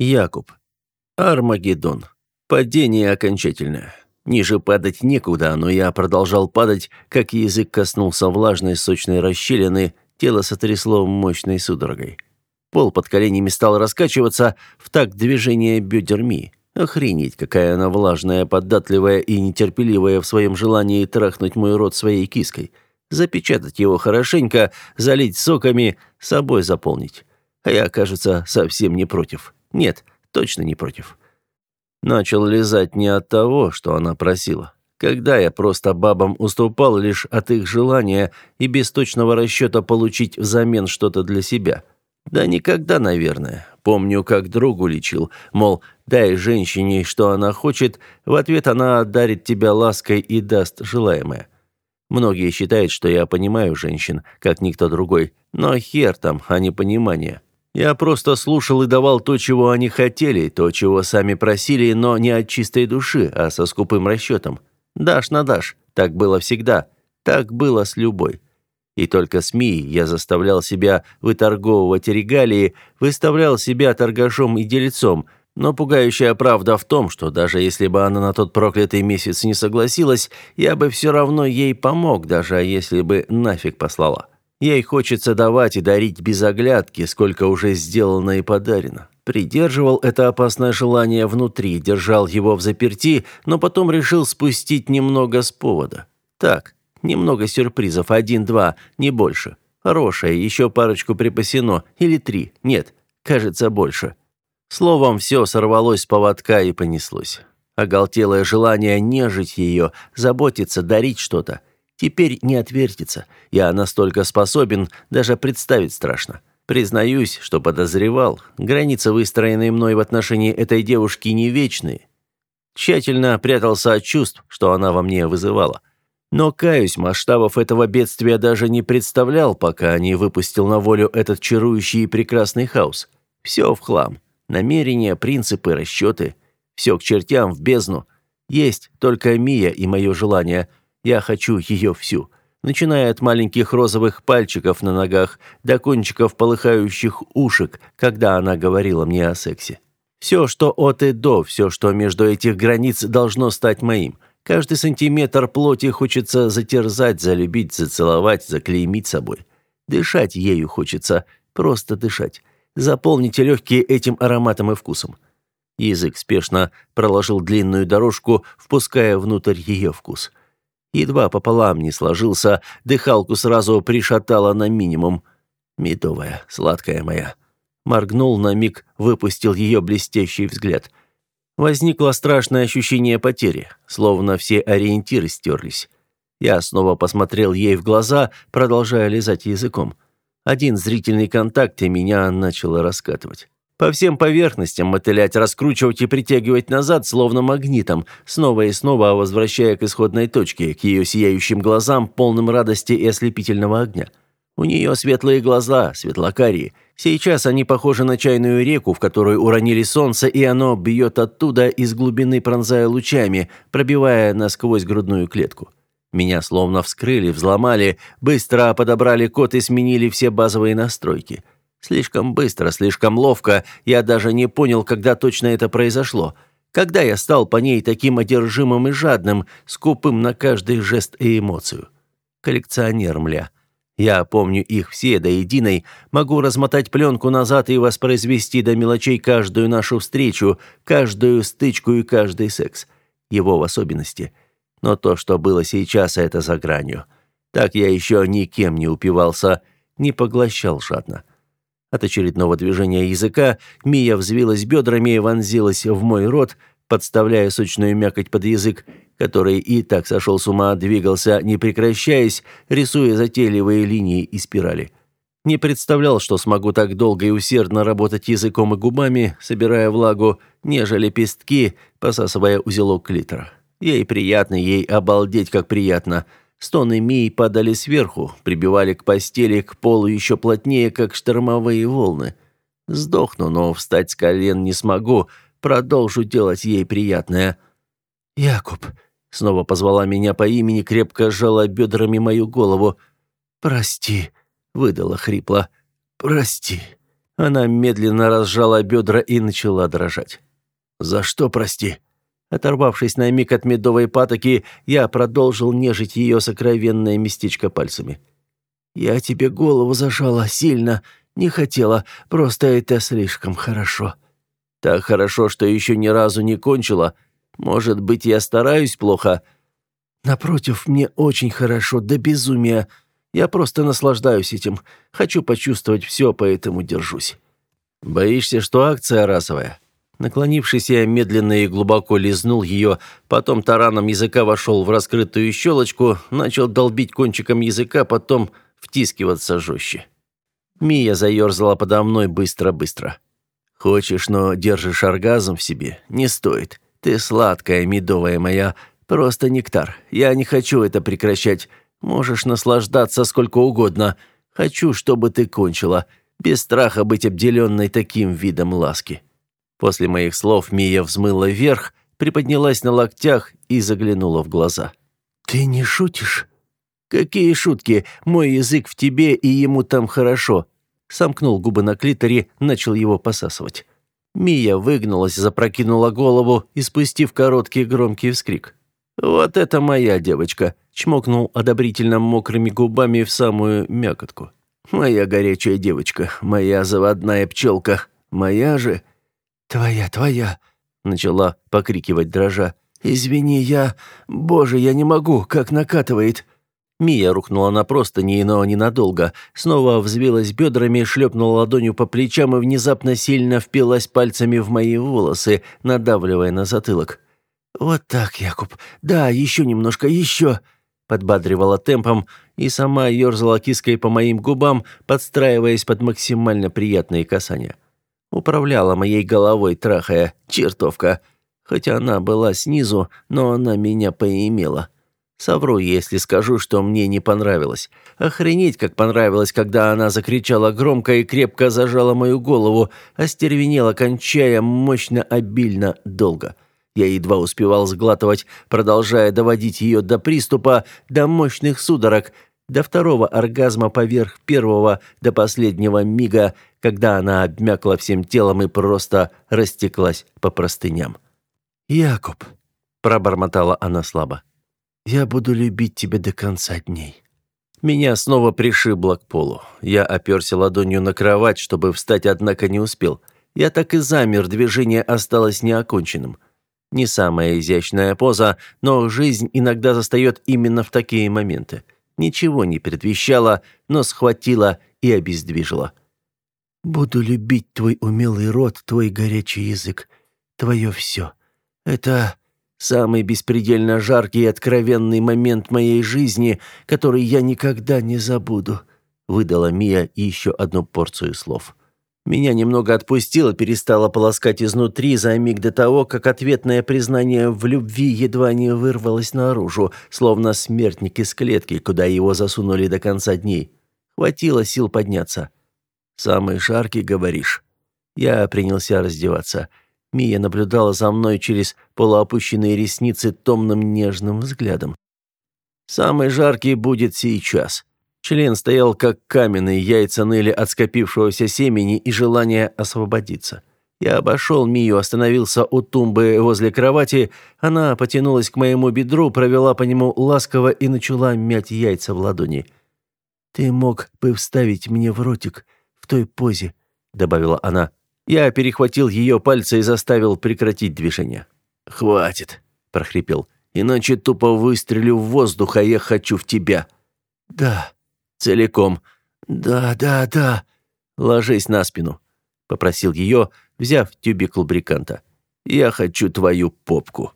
Якуб. Армагеддон. Падение окончательное. Ниже падать некуда, но я продолжал падать, как язык коснулся влажной сочной расщелины, тело сотрясло мощной судорогой. Пол под коленями стал раскачиваться в такт движения бедер. Охренеть, какая она влажная, податливая и нетерпеливая в своем желании трахнуть мой рот своей киской. Запечатать его хорошенько, залить соками, собой заполнить. А я, кажется, совсем не против. Нет, точно не против. Начал лизать не от того, что она просила. Когда я просто бабам уступал лишь от их желания и без точного расчета получить взамен что-то для себя – да никогда, наверное. Помню, как другу лечил, мол, дай женщине, что она хочет, в ответ она дарит тебя лаской и даст желаемое. Многие считают, что я понимаю женщин, как никто другой, но хер там, а не понимание. Я просто слушал и давал то, чего они хотели, то, чего сами просили, но не от чистой души, а со скупым расчетом. Дашь на дашь. Так было всегда. Так было с любой. И только СМИ я заставлял себя выторговывать регалии, выставлял себя торгашом и делецом, но пугающая правда в том, что даже если бы она на тот проклятый месяц не согласилась, я бы все равно ей помог, даже если бы нафиг послала. Ей хочется давать и дарить без оглядки, сколько уже сделано и подарено. Придерживал это опасное желание внутри, держал его в заперти, но потом решил спустить немного с повода. Так, Немного сюрпризов, один-два, не больше. Хорошее, еще парочку припасено, или три, нет, кажется, больше. Словом, все сорвалось с поводка и понеслось. Оголтелое желание нежить ее, заботиться, дарить что-то. Теперь не отвертится. Я настолько способен, даже представить страшно. Признаюсь, что подозревал. Границы, выстроенные мной в отношении этой девушки, не вечные. Тщательно прятался от чувств, что она во мне вызывала. Но, каюсь, масштабов этого бедствия даже не представлял, пока не выпустил на волю этот чарующий и прекрасный хаос. Все в хлам. Намерения, принципы, расчеты. Все к чертям, в бездну. Есть только Мия и мое желание. Я хочу ее всю. Начиная от маленьких розовых пальчиков на ногах до кончиков полыхающих ушек, когда она говорила мне о сексе. Все, что от и до, все, что между этих границ, должно стать моим – Каждый сантиметр плоти хочется затерзать, залюбить, зацеловать, заклеймить собой. Дышать ею хочется, просто дышать. Заполните легкие этим ароматом и вкусом. Язык спешно проложил длинную дорожку, впуская внутрь ее вкус. Едва пополам не сложился, дыхалку сразу пришатало на минимум. Медовая, сладкая моя. Моргнул на миг, выпустил ее блестящий взгляд. Возникло страшное ощущение потери, словно все ориентиры стерлись. Я снова посмотрел ей в глаза, продолжая лизать языком. Один зрительный контакт, и меня начало раскатывать. По всем поверхностям мотылять, раскручивать и притягивать назад, словно магнитом, снова и снова возвращая к исходной точке, к ее сияющим глазам, полным радости и ослепительного огня. У нее светлые глаза, светлокарие. Сейчас они похожи на чайную реку, в которую уронили солнце, и оно бьет оттуда из глубины, пронзая лучами, пробивая насквозь грудную клетку. Меня словно вскрыли, взломали, быстро подобрали код и сменили все базовые настройки. Слишком быстро, слишком ловко, я даже не понял, когда точно это произошло. Когда я стал по ней таким одержимым и жадным, скупым на каждый жест и эмоцию. Коллекционер, мля. Я помню их все до единой, могу размотать пленку назад и воспроизвести до мелочей каждую нашу встречу, каждую стычку и каждый секс. Его в особенности. Но то, что было сейчас, это за гранью. Так я еще никем не упивался, не поглощал жадно. От очередного движения языка Мия взвилась бедрами и вонзилась в мой рот, подставляя сочную мякоть под язык, который и так сошел с ума, двигался, не прекращаясь, рисуя затейливые линии и спирали. Не представлял, что смогу так долго и усердно работать языком и губами, собирая влагу, нежели лепестки, посасывая узелок клитора. Ей приятно, ей обалдеть как приятно. Стоны Мии падали сверху, прибивали к постели, к полу еще плотнее, как штормовые волны. Сдохну, но встать с колен не смогу, продолжу делать ей приятное. «Якуб», — снова позвала меня по имени, крепко сжала бедрами мою голову. «Прости», — выдала хрипло. «Прости». Она медленно разжала бедра и начала дрожать. «За что, прости?» Оторвавшись на миг от медовой патоки, я продолжил нежить ее сокровенное местечко пальцами. «Я тебе голову зажала сильно. Не хотела, просто это слишком хорошо». «Так хорошо, что еще ни разу не кончила. Может быть, я стараюсь плохо?» «Напротив, мне очень хорошо, до безумия. Я просто наслаждаюсь этим. Хочу почувствовать все, поэтому держусь». «Боишься, что акция расовая?» Наклонившись, я медленно и глубоко лизнул ее, потом тараном языка вошел в раскрытую щелочку, начал долбить кончиком языка, потом втискиваться жестче. Мия заерзала подо мной быстро-быстро. «Хочешь, но держишь оргазм в себе? Не стоит. Ты сладкая, медовая моя, просто нектар. Я не хочу это прекращать. Можешь наслаждаться сколько угодно. Хочу, чтобы ты кончила, без страха быть обделенной таким видом ласки». После моих слов Мия взмыла вверх, приподнялась на локтях и заглянула в глаза. «Ты не шутишь?» «Какие шутки? Мой язык в тебе, и ему там хорошо». Сомкнул губы на клиторе, начал его посасывать. Мия выгнулась, запрокинула голову и спустив короткий громкий вскрик. «Вот это моя девочка!» — чмокнул одобрительно мокрыми губами в самую мякотку. «Моя горячая девочка, моя заводная пчелка, моя же...» «Твоя, твоя!» — начала покрикивать дрожа. «Извини, я... Боже, я не могу, как накатывает!» Мия рухнула на простыни, но ненадолго. Снова взвилась бедрами, шлепнула ладонью по плечам и внезапно сильно впилась пальцами в мои волосы, надавливая на затылок. «Вот так, Якуб. Да, еще немножко, еще!» Подбадривала темпом и сама ерзала киской по моим губам, подстраиваясь под максимально приятные касания. Управляла моей головой, трахая, чертовка. Хотя она была снизу, но она меня поимела. Совру, если скажу, что мне не понравилось. Охренеть, как понравилось, когда она закричала громко и крепко зажала мою голову, остервенела, кончая мощно, обильно, долго. Я едва успевал сглатывать, продолжая доводить ее до приступа, до мощных судорог, до второго оргазма поверх первого, до последнего мига, когда она обмякла всем телом и просто растеклась по простыням. «Якуб», — пробормотала она слабо, я буду любить тебя до конца дней». Меня снова пришибло к полу. Я оперся ладонью на кровать, чтобы встать, однако не успел. Я так и замер, движение осталось неоконченным. Не самая изящная поза, но жизнь иногда застает именно в такие моменты. Ничего не предвещало, но схватило и обездвижило. «Буду любить твой умелый рот, твой горячий язык, твое все. Это Самый беспредельно жаркий и откровенный момент моей жизни, который я никогда не забуду», — выдала Мия еще одну порцию слов. Меня немного отпустило, перестало полоскать изнутри за миг до того, как ответное признание в любви едва не вырвалось наружу, словно смертник из клетки, куда его засунули до конца дней. Хватило сил подняться. «Самый жаркий, говоришь?» Я принялся раздеваться. Мия наблюдала за мной через полуопущенные ресницы томным нежным взглядом. «Самый жаркий будет сейчас». Член стоял как каменный, яйца ныли от скопившегося семени и желания освободиться. Я обошел Мию, остановился у тумбы возле кровати. Она потянулась к моему бедру, провела по нему ласково и начала мять яйца в ладони. «Ты мог бы вставить мне в ротик в той позе», — добавила она. Я перехватил ее пальцы и заставил прекратить движение. «Хватит», — прохрипел. «Иначе тупо выстрелю в воздух, а я хочу в тебя». «Да». «Целиком». «Да, да, да». «Ложись на спину», — попросил ее, взяв тюбик лубриканта. «Я хочу твою попку».